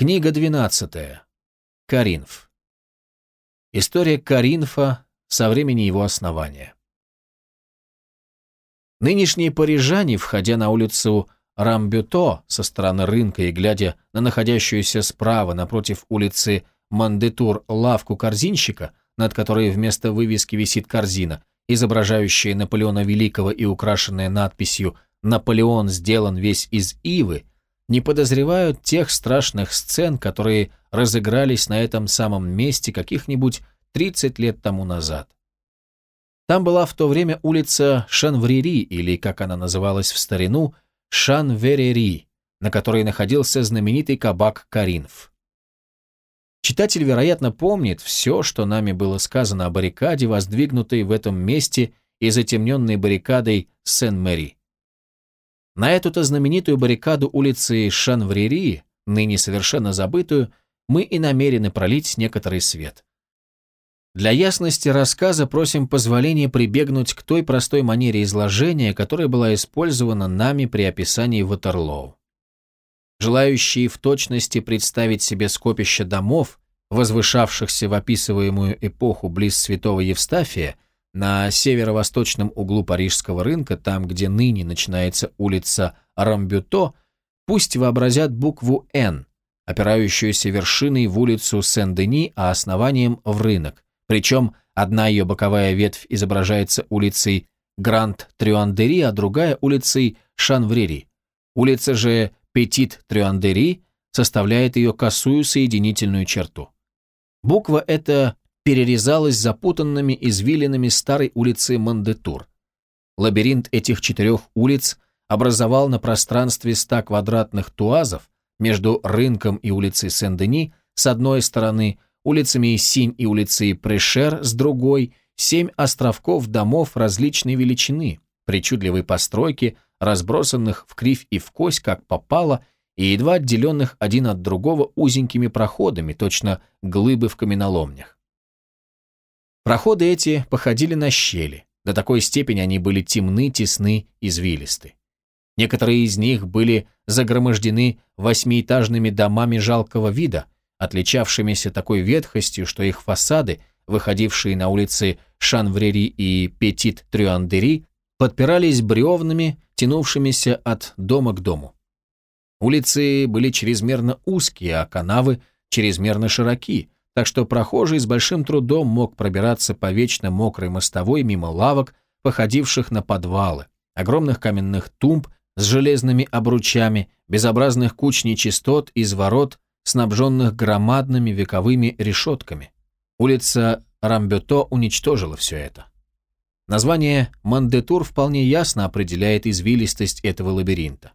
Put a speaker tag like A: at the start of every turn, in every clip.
A: Книга 12. Каринф. История Каринфа со времени его основания. Нынешние парижане, входя на улицу Рамбюто со стороны рынка и глядя на находящуюся справа напротив улицы Мандетур лавку корзинщика, над которой вместо вывески висит корзина, изображающая Наполеона Великого и украшенная надписью «Наполеон сделан весь из ивы», не подозревают тех страшных сцен, которые разыгрались на этом самом месте каких-нибудь 30 лет тому назад. Там была в то время улица Шанврири, или, как она называлась в старину, Шанверери, на которой находился знаменитый кабак Каринф. Читатель, вероятно, помнит все, что нами было сказано о баррикаде, воздвигнутой в этом месте и затемненной баррикадой Сен-Мэри. На эту-то знаменитую баррикаду улицы Шанврери, ныне совершенно забытую, мы и намерены пролить некоторый свет. Для ясности рассказа просим позволения прибегнуть к той простой манере изложения, которая была использована нами при описании Ватерлоу. Желающие в точности представить себе скопище домов, возвышавшихся в описываемую эпоху близ святого Евстафия, на северо-восточном углу парижского рынка, там, где ныне начинается улица Рамбюто, пусть вообразят букву «Н», опирающуюся вершиной в улицу Сен-Дени, а основанием в рынок, причем одна ее боковая ветвь изображается улицей Гранд-Трюандери, а другая улицей Шанврери. Улица же Петит-Трюандери составляет ее косую соединительную черту. Буква эта перерезалась запутанными извилинами старой улицы Мандетур. Лабиринт этих четырех улиц образовал на пространстве ста квадратных туазов между рынком и улицей Сен-Дени с одной стороны, улицами Синь и улицей Прешер с другой, семь островков домов различной величины, причудливой постройки, разбросанных в кривь и в кость, как попало, и едва отделенных один от другого узенькими проходами, точно глыбы в каменоломнях. Проходы эти походили на щели. До такой степени они были темны, тесны, извилисты. Некоторые из них были загромождены восьмиэтажными домами жалкого вида, отличавшимися такой ветхостью, что их фасады, выходившие на улицы Шанврери и Петит-Трюандери, подпирались бревнами, тянувшимися от дома к дому. Улицы были чрезмерно узкие, а канавы чрезмерно широки, так что прохожий с большим трудом мог пробираться по вечно мокрой мостовой мимо лавок, походивших на подвалы, огромных каменных тумб с железными обручами, безобразных куч нечистот из ворот, снабженных громадными вековыми решетками. Улица Рамбето уничтожила все это. Название Мандетур вполне ясно определяет извилистость этого лабиринта.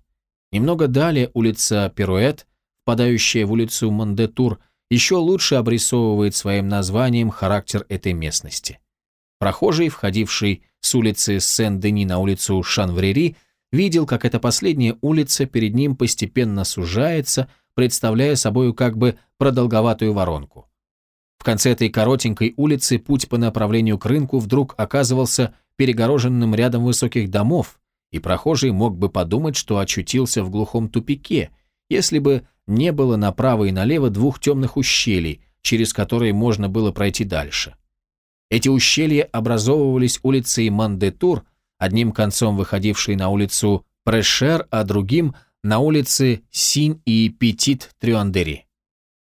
A: Немного далее улица Пируэт, впадающая в улицу Мандетур, еще лучше обрисовывает своим названием характер этой местности. Прохожий, входивший с улицы Сен-Дени на улицу Шанврери, видел, как эта последняя улица перед ним постепенно сужается, представляя собою как бы продолговатую воронку. В конце этой коротенькой улицы путь по направлению к рынку вдруг оказывался перегороженным рядом высоких домов, и прохожий мог бы подумать, что очутился в глухом тупике, если бы не было направо и налево двух темных ущелий, через которые можно было пройти дальше. Эти ущелья образовывались улицей Мандетур, одним концом выходившей на улицу Прешер, а другим на улице Синь и Петит Трюандери.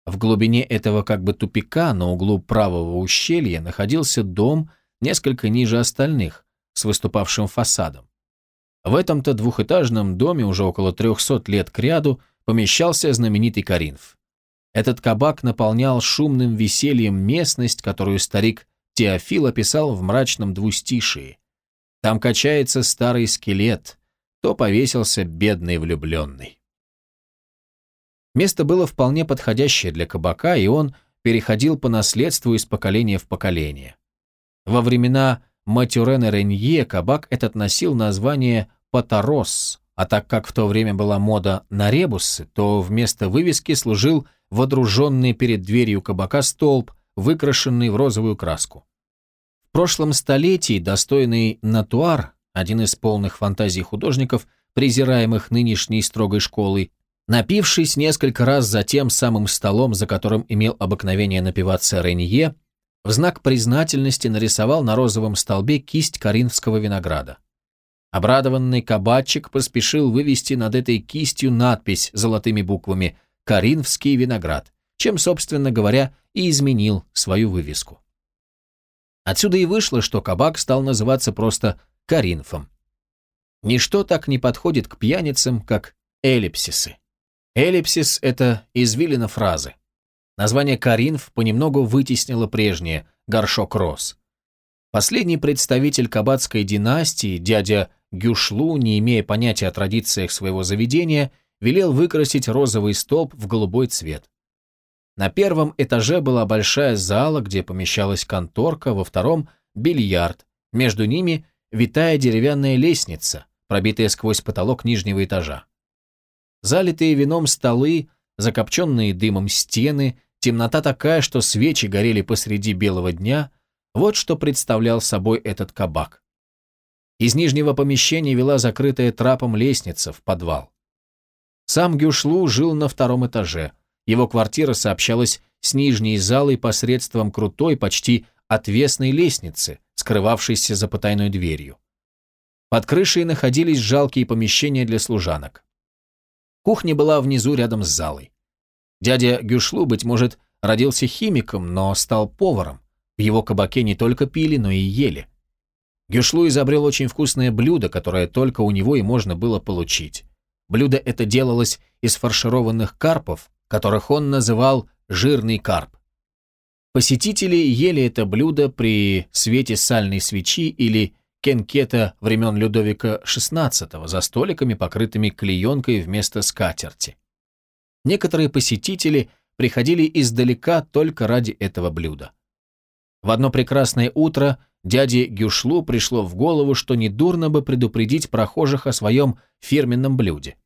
A: В глубине этого как бы тупика на углу правого ущелья находился дом, несколько ниже остальных, с выступавшим фасадом. В этом-то двухэтажном доме уже около 300 лет кряду помещался знаменитый Каринф. Этот кабак наполнял шумным весельем местность, которую старик Теофил описал в мрачном двустишии. Там качается старый скелет, то повесился бедный влюбленный. Место было вполне подходящее для кабака, и он переходил по наследству из поколения в поколение. Во времена Матюрена Ренье кабак этот носил название «Патарос», а так как в то время была мода на ребусы, то вместо вывески служил водруженный перед дверью кабака столб, выкрашенный в розовую краску. В прошлом столетии достойный Натуар, один из полных фантазий художников, презираемых нынешней строгой школой, Напившись несколько раз за тем самым столом, за которым имел обыкновение напиваться Ренье, в знак признательности нарисовал на розовом столбе кисть коринфского винограда. Обрадованный кабачик поспешил вывести над этой кистью надпись золотыми буквами «Коринфский виноград», чем, собственно говоря, и изменил свою вывеску. Отсюда и вышло, что кабак стал называться просто Коринфом. Ничто так не подходит к пьяницам, как эллипсисы. Эллипсис – это извилина фразы. Название Коринф понемногу вытеснило прежнее – горшок роз. Последний представитель кабацкой династии, дядя Гюшлу, не имея понятия о традициях своего заведения, велел выкрасить розовый столб в голубой цвет. На первом этаже была большая зала, где помещалась конторка, во втором – бильярд, между ними – витая деревянная лестница, пробитая сквозь потолок нижнего этажа. Залитые вином столы, закопченные дымом стены, темнота такая, что свечи горели посреди белого дня – вот что представлял собой этот кабак. Из нижнего помещения вела закрытая трапом лестница в подвал. Сам Гюшлу жил на втором этаже. Его квартира сообщалась с нижней залой посредством крутой, почти отвесной лестницы, скрывавшейся за потайной дверью. Под крышей находились жалкие помещения для служанок. Кухня была внизу рядом с залой. Дядя Гюшлу, быть может, родился химиком, но стал поваром. В его кабаке не только пили, но и ели. Гюшлу изобрел очень вкусное блюдо, которое только у него и можно было получить. Блюдо это делалось из фаршированных карпов, которых он называл «жирный карп». Посетители ели это блюдо при свете сальной свечи или кенкета времен Людовика XVI за столиками, покрытыми клеенкой вместо скатерти. Некоторые посетители приходили издалека только ради этого блюда. В одно прекрасное утро дяде Гюшлу пришло в голову, что недурно бы предупредить прохожих о своем фирменном блюде.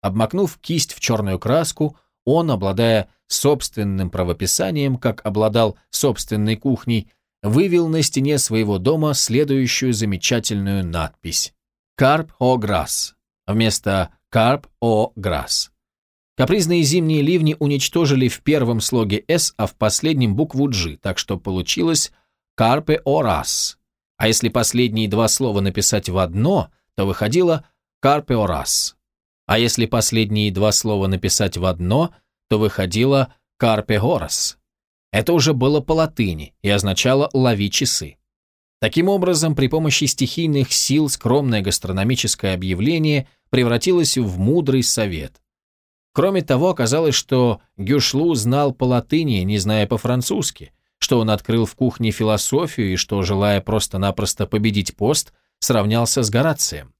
A: Обмакнув кисть в черную краску, он, обладая собственным правописанием, как обладал собственной кухней, вывел на стене своего дома следующую замечательную надпись «Карп о грасс» вместо «Карп о грасс». Капризные зимние ливни уничтожили в первом слоге «С», а в последнем букву «G», так что получилось «Carpe oras». А если последние два слова написать в одно, то выходило «Carpe oras». А если последние два слова написать в одно, то выходило «Carpe horas». Это уже было по латыни и означало «лови часы». Таким образом, при помощи стихийных сил скромное гастрономическое объявление превратилось в мудрый совет. Кроме того, оказалось, что Гюшлу знал по латыни, не зная по-французски, что он открыл в кухне философию и что, желая просто-напросто победить пост, сравнялся с Горацием.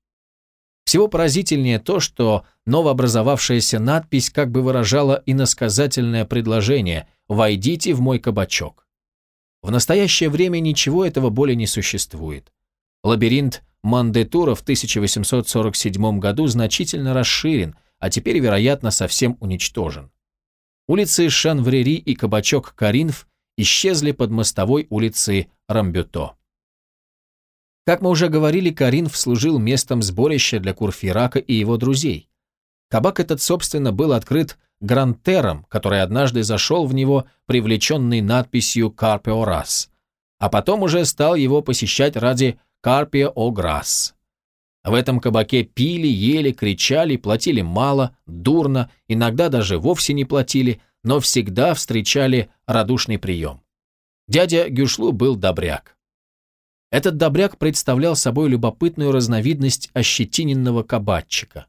A: Всего поразительнее то, что новообразовавшаяся надпись как бы выражала иносказательное предложение «Войдите в мой кабачок». В настоящее время ничего этого более не существует. Лабиринт Мандетура в 1847 году значительно расширен, а теперь, вероятно, совсем уничтожен. Улицы Шанврери и кабачок Каринф исчезли под мостовой улицы Рамбюто. Как мы уже говорили, Каринф служил местом сборища для Курфирака и его друзей. Кабак этот, собственно, был открыт Грантером, который однажды зашел в него, привлеченный надписью «Карпе Орас», а потом уже стал его посещать ради «Карпе О Грасс». В этом кабаке пили, ели, кричали, платили мало, дурно, иногда даже вовсе не платили, но всегда встречали радушный прием. Дядя Гюшлу был добряк. Этот добряк представлял собой любопытную разновидность ощетиненного кабачика.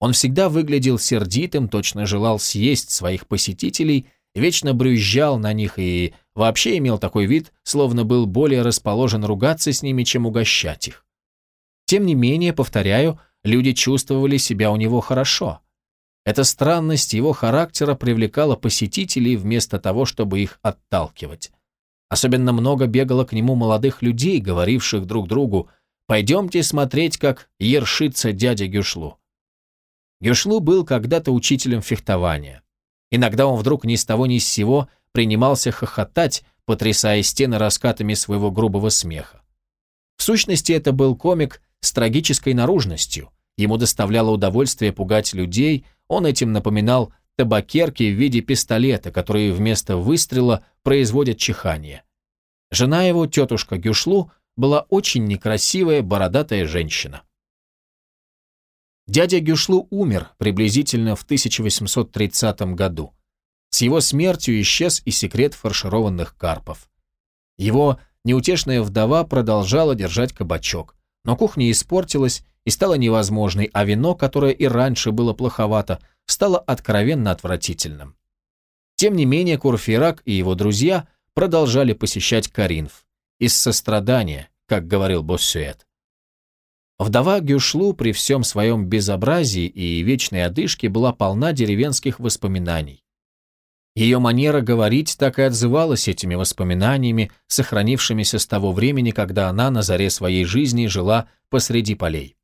A: Он всегда выглядел сердитым, точно желал съесть своих посетителей, вечно брюзжал на них и вообще имел такой вид, словно был более расположен ругаться с ними, чем угощать их. Тем не менее, повторяю, люди чувствовали себя у него хорошо. Эта странность его характера привлекала посетителей вместо того, чтобы их отталкивать. Особенно много бегало к нему молодых людей, говоривших друг другу «Пойдемте смотреть, как ершится дядя Гюшлу». Гюшлу был когда-то учителем фехтования. Иногда он вдруг ни с того ни с сего принимался хохотать, потрясая стены раскатами своего грубого смеха. В сущности, это был комик с трагической наружностью, Ему доставляло удовольствие пугать людей, он этим напоминал табакерки в виде пистолета, которые вместо выстрела производят чихание. Жена его, тетушка Гюшлу, была очень некрасивая бородатая женщина. Дядя Гюшлу умер приблизительно в 1830 году. С его смертью исчез и секрет фаршированных карпов. Его неутешная вдова продолжала держать кабачок, но кухня испортилась и стала невозможной, а вино, которое и раньше было плоховато, стало откровенно отвратительным. Тем не менее, Курфейрак и его друзья продолжали посещать Каринф. Из сострадания, как говорил Боссюэт. Вдова Гюшлу при всем своем безобразии и вечной одышке была полна деревенских воспоминаний. Ее манера говорить так и отзывалась этими воспоминаниями, сохранившимися с того времени, когда она на заре своей жизни жила посреди полей.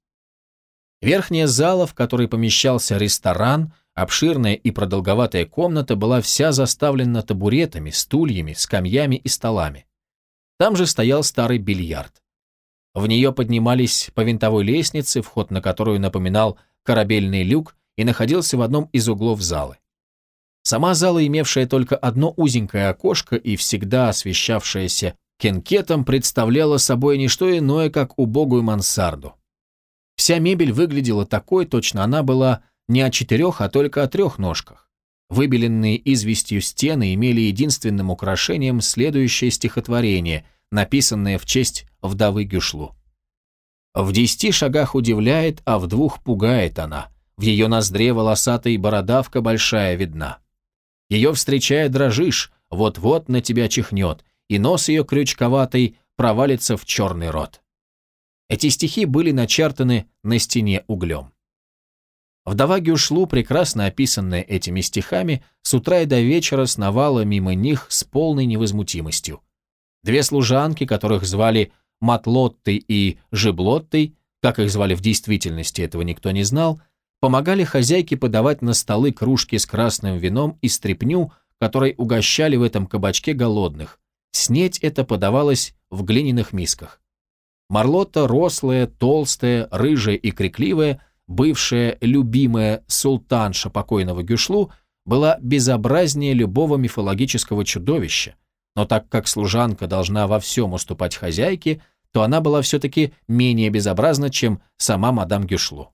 A: Верхняя зала, в которой помещался ресторан, обширная и продолговатая комната была вся заставлена табуретами, стульями, скамьями и столами. Там же стоял старый бильярд. В нее поднимались по винтовой лестнице, вход на которую напоминал корабельный люк и находился в одном из углов залы. Сама зала, имевшая только одно узенькое окошко и всегда освещавшаяся кенкетом, представляла собой не что иное, как убогую мансарду. Вся мебель выглядела такой, точно она была не о четырех, а только о трех ножках. Выбеленные известью стены имели единственным украшением следующее стихотворение, написанное в честь вдовы Гюшлу. В десяти шагах удивляет, а в двух пугает она. В ее ноздре волосатая бородавка большая видна. Ее встречая дрожишь, вот-вот на тебя чихнет, и нос ее крючковатый провалится в черный рот. Эти стихи были начертаны на стене углем. Вдова Гюшлу, прекрасно описанная этими стихами, с утра и до вечера сновала мимо них с полной невозмутимостью. Две служанки, которых звали Матлоттой и Жеблоттой, как их звали в действительности, этого никто не знал, помогали хозяйке подавать на столы кружки с красным вином и стряпню, которой угощали в этом кабачке голодных. Снеть это подавалось в глиняных мисках. Марлотта, рослая, толстая, рыжая и крикливая, бывшая любимая султанша покойного Гюшлу, была безобразнее любого мифологического чудовища, но так как служанка должна во всем уступать хозяйке, то она была все-таки менее безобразна, чем сама мадам Гюшлу.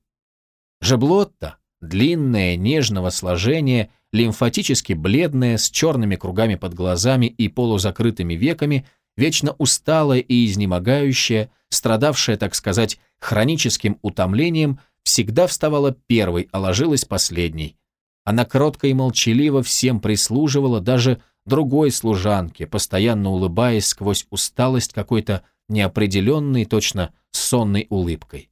A: Жеблотта, длинная, нежного сложения, лимфатически бледная, с черными кругами под глазами и полузакрытыми веками, вечно усталая и изнемогающая, страдавшая, так сказать, хроническим утомлением, всегда вставала первой, а ложилась последней. Она кротко и молчаливо всем прислуживала, даже другой служанке, постоянно улыбаясь сквозь усталость какой-то неопределенной, точно сонной улыбкой.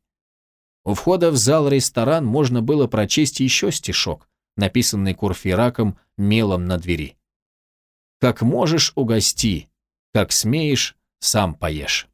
A: У входа в зал-ресторан можно было прочесть еще стишок, написанный Курфираком мелом на двери. «Как можешь, угости, как смеешь, сам поешь».